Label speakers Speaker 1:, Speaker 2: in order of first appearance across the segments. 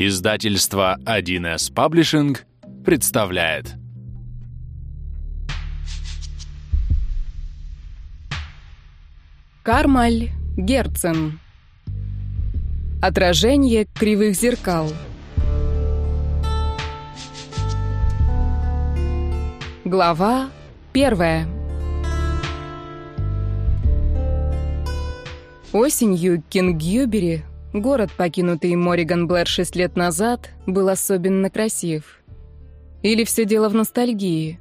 Speaker 1: Издательство 1С Паблишинг представляет.
Speaker 2: Кармаль Герцен. Отражение кривых зеркал. Глава первая. Осенью Кингюбери Город, покинутый Мориган Блэр шесть лет назад, был особенно красив. Или все дело в ностальгии.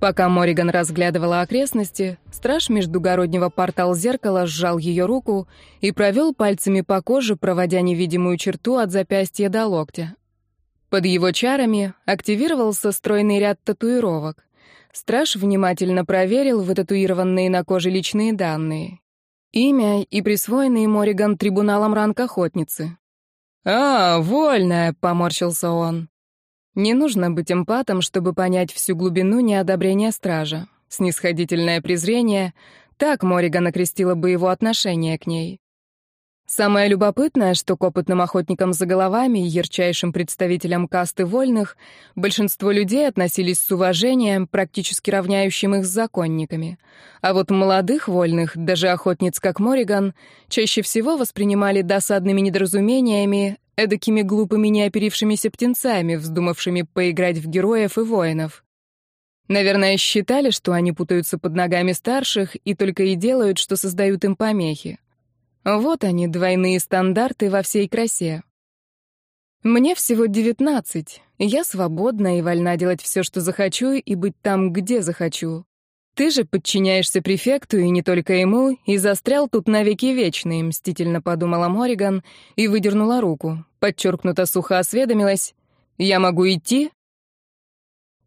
Speaker 2: Пока Мориган разглядывала окрестности, страж междугороднего портал зеркала сжал ее руку и провел пальцами по коже, проводя невидимую черту от запястья до локтя. Под его чарами активировался стройный ряд татуировок. Страж внимательно проверил вытатуированные на коже личные данные. Имя и присвоенный Мориган трибуналом ранг охотницы. «А, вольная!» — поморщился он. Не нужно быть эмпатом, чтобы понять всю глубину неодобрения стража. Снисходительное презрение — так Мориган окрестила бы его отношение к ней. Самое любопытное, что к опытным охотникам за головами и ярчайшим представителям касты вольных большинство людей относились с уважением, практически равняющим их с законниками. А вот молодых вольных, даже охотниц как Мориган, чаще всего воспринимали досадными недоразумениями, эдакими глупыми неоперившимися птенцами, вздумавшими поиграть в героев и воинов. Наверное, считали, что они путаются под ногами старших и только и делают, что создают им помехи. Вот они, двойные стандарты во всей красе. Мне всего девятнадцать. Я свободна и вольна делать все, что захочу, и быть там, где захочу. Ты же подчиняешься префекту, и не только ему, и застрял тут навеки вечные, мстительно подумала Мориган и выдернула руку. Подчеркнуто сухо осведомилась. «Я могу идти?»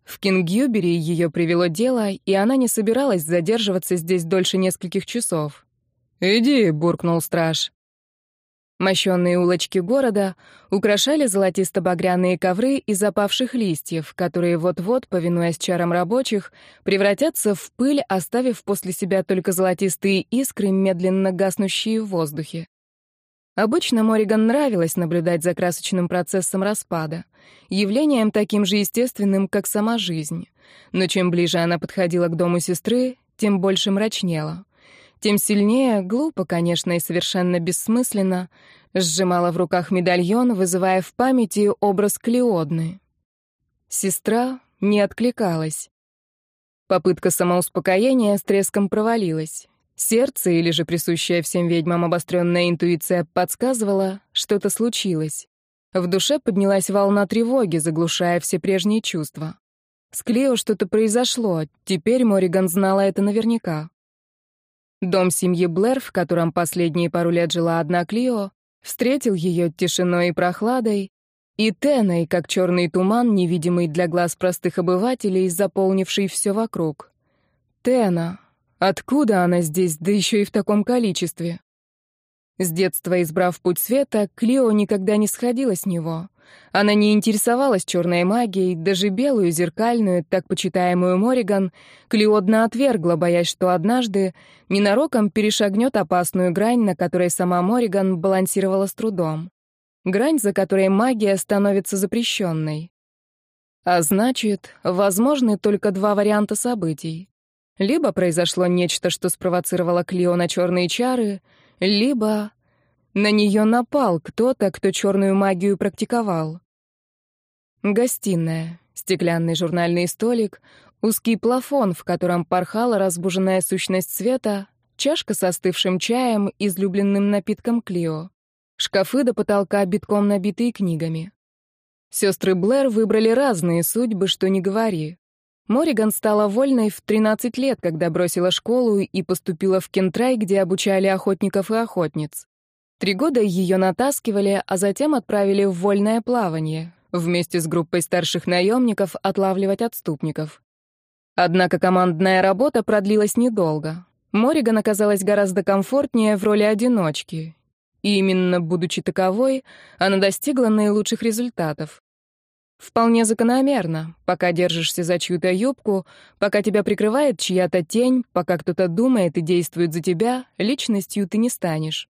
Speaker 2: В Кингюбери ее привело дело, и она не собиралась задерживаться здесь дольше нескольких часов. «Иди», — буркнул страж. Мощенные улочки города украшали золотисто-багряные ковры из опавших листьев, которые вот-вот, повинуясь чарам рабочих, превратятся в пыль, оставив после себя только золотистые искры, медленно гаснущие в воздухе. Обычно Мориган нравилось наблюдать за красочным процессом распада, явлением таким же естественным, как сама жизнь. Но чем ближе она подходила к дому сестры, тем больше мрачнела тем сильнее, глупо, конечно, и совершенно бессмысленно, сжимала в руках медальон, вызывая в памяти образ Клеодны. Сестра не откликалась. Попытка самоуспокоения с треском провалилась. Сердце, или же присущая всем ведьмам обостренная интуиция, подсказывала, что-то случилось. В душе поднялась волна тревоги, заглушая все прежние чувства. С Клео что-то произошло, теперь Мориган знала это наверняка. Дом семьи Блэр, в котором последние пару лет жила одна Клио, встретил ее тишиной и прохладой, и теной, как черный туман, невидимый для глаз простых обывателей, заполнивший все вокруг. Тена. Откуда она здесь, да еще и в таком количестве? С детства избрав путь света, Клио никогда не сходила с него. Она не интересовалась черной магией, даже белую, зеркальную, так почитаемую Мориган, Клиодна отвергла, боясь, что однажды ненароком перешагнет опасную грань, на которой сама Мориган балансировала с трудом. Грань, за которой магия становится запрещенной. А значит, возможны только два варианта событий. Либо произошло нечто, что спровоцировало Клио на черные чары, либо на нее напал кто-то, кто черную магию практиковал. Гостиная, стеклянный журнальный столик, узкий плафон, в котором порхала разбуженная сущность света, чашка с остывшим чаем, излюбленным напитком Клио, шкафы до потолка битком набитые книгами. Сестры Блэр выбрали разные судьбы, что не говори. Мориган стала вольной в 13 лет, когда бросила школу и поступила в Кентрай, где обучали охотников и охотниц. Три года ее натаскивали, а затем отправили в вольное плавание, вместе с группой старших наемников отлавливать отступников. Однако командная работа продлилась недолго. Мориган оказалась гораздо комфортнее в роли одиночки. И именно будучи таковой, она достигла наилучших результатов. Вполне закономерно. Пока держишься за чью-то юбку, пока тебя прикрывает чья-то тень, пока кто-то думает и действует за тебя, личностью ты не станешь.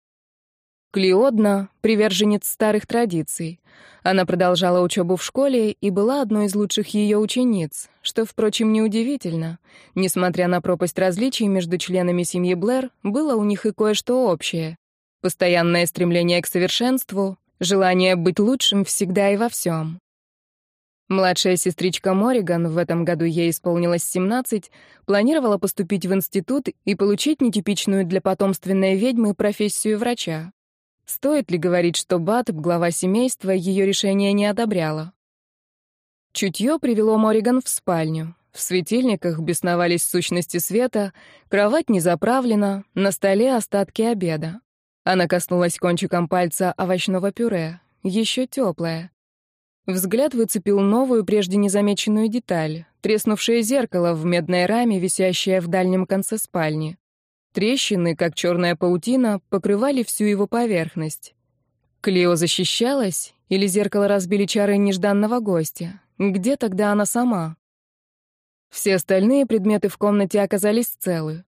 Speaker 2: Клеодна — приверженец старых традиций. Она продолжала учебу в школе и была одной из лучших ее учениц, что, впрочем, неудивительно. Несмотря на пропасть различий между членами семьи Блэр, было у них и кое-что общее. Постоянное стремление к совершенству, желание быть лучшим всегда и во всем. Младшая сестричка Мориган, в этом году ей исполнилось 17, планировала поступить в институт и получить нетипичную для потомственной ведьмы профессию врача. Стоит ли говорить, что Бат, глава семейства, ее решение не одобряла? Чутье привело Мориган в спальню. В светильниках бесновались сущности света, кровать не заправлена, на столе остатки обеда. Она коснулась кончиком пальца овощного пюре, еще теплое. Взгляд выцепил новую, прежде незамеченную деталь — треснувшее зеркало в медной раме, висящее в дальнем конце спальни. Трещины, как черная паутина, покрывали всю его поверхность. Клео защищалась, или зеркало разбили чары нежданного гостя? Где тогда она сама? Все остальные предметы в комнате оказались целы.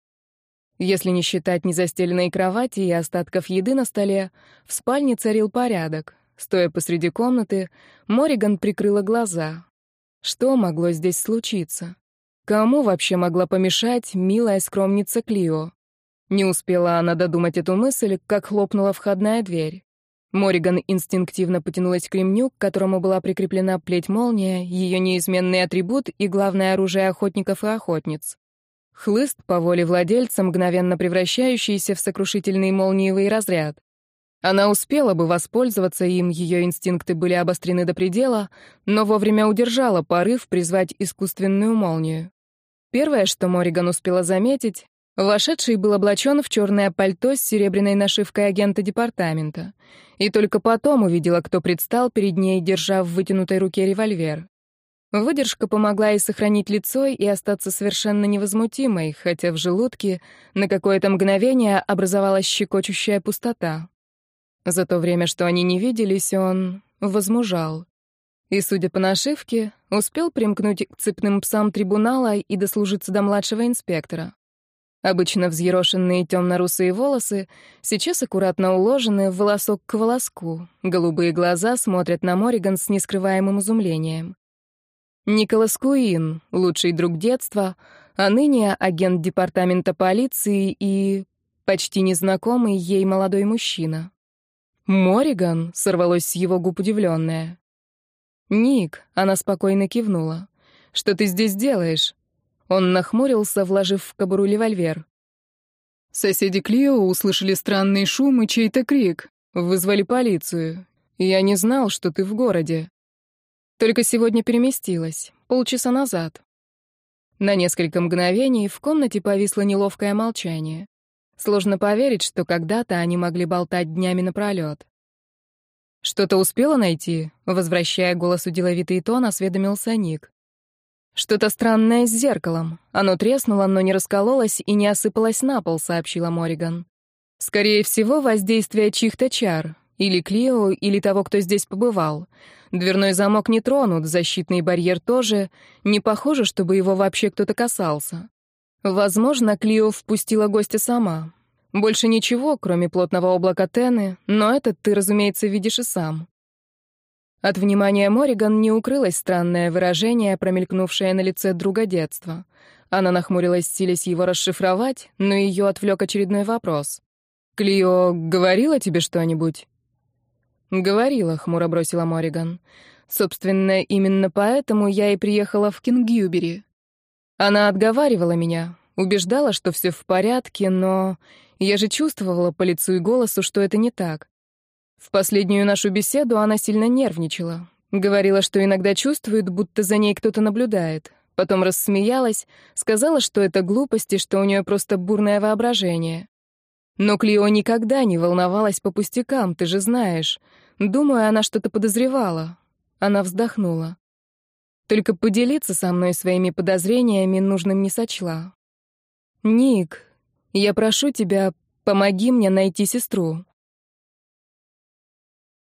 Speaker 2: Если не считать незастеленной кровати и остатков еды на столе, в спальне царил порядок. Стоя посреди комнаты, Мориган прикрыла глаза. Что могло здесь случиться? Кому вообще могла помешать милая скромница Клио? Не успела она додумать эту мысль, как хлопнула входная дверь. Мориган инстинктивно потянулась к ремню, к которому была прикреплена плеть-молния, ее неизменный атрибут и главное оружие охотников и охотниц. Хлыст, по воле владельца, мгновенно превращающийся в сокрушительный молниевый разряд. Она успела бы воспользоваться им, ее инстинкты были обострены до предела, но вовремя удержала порыв призвать искусственную молнию. Первое, что Мориган успела заметить, Вошедший был облачен в черное пальто с серебряной нашивкой агента департамента. И только потом увидела, кто предстал перед ней, держа в вытянутой руке револьвер. Выдержка помогла ей сохранить лицо и остаться совершенно невозмутимой, хотя в желудке на какое-то мгновение образовалась щекочущая пустота. За то время, что они не виделись, он возмужал. И, судя по нашивке, успел примкнуть к цепным псам трибунала и дослужиться до младшего инспектора. Обычно взъерошенные темно-русые волосы сейчас аккуратно уложены волосок к волоску. Голубые глаза смотрят на Мориган с нескрываемым изумлением. Николас Куин, лучший друг детства, а ныне агент департамента полиции и почти незнакомый ей молодой мужчина. «Мориган?» — сорвалось с его губ удивленная. «Ник», — она спокойно кивнула. «Что ты здесь делаешь?» Он нахмурился, вложив в кобуру револьвер. Соседи Клио услышали странный шум и чей-то крик. Вызвали полицию. Я не знал, что ты в городе. Только сегодня переместилась, полчаса назад. На несколько мгновений в комнате повисло неловкое молчание. Сложно поверить, что когда-то они могли болтать днями напролёт. «Что-то успела найти?» — возвращая голосу деловитый тон, осведомился Ник. «Что-то странное с зеркалом. Оно треснуло, но не раскололось и не осыпалось на пол», — сообщила Мориган. «Скорее всего, воздействие чьих-то чар. Или Клио, или того, кто здесь побывал. Дверной замок не тронут, защитный барьер тоже. Не похоже, чтобы его вообще кто-то касался. Возможно, Клио впустила гостя сама. Больше ничего, кроме плотного облака Тены, но этот ты, разумеется, видишь и сам. От внимания Мориган не укрылось странное выражение, промелькнувшее на лице друга детства. Она нахмурилась, силясь его расшифровать, но ее отвлек очередной вопрос. «Клио говорила тебе что-нибудь?» «Говорила», — хмуро бросила Мориган. «Собственно, именно поэтому я и приехала в Кингюбери. Она отговаривала меня, убеждала, что все в порядке, но я же чувствовала по лицу и голосу, что это не так. В последнюю нашу беседу она сильно нервничала. Говорила, что иногда чувствует, будто за ней кто-то наблюдает. Потом рассмеялась, сказала, что это глупости, что у нее просто бурное воображение. Но Клио никогда не волновалась по пустякам, ты же знаешь. Думаю, она что-то подозревала. Она вздохнула. Только поделиться со мной своими подозрениями нужным не сочла. «Ник, я прошу тебя, помоги мне найти сестру.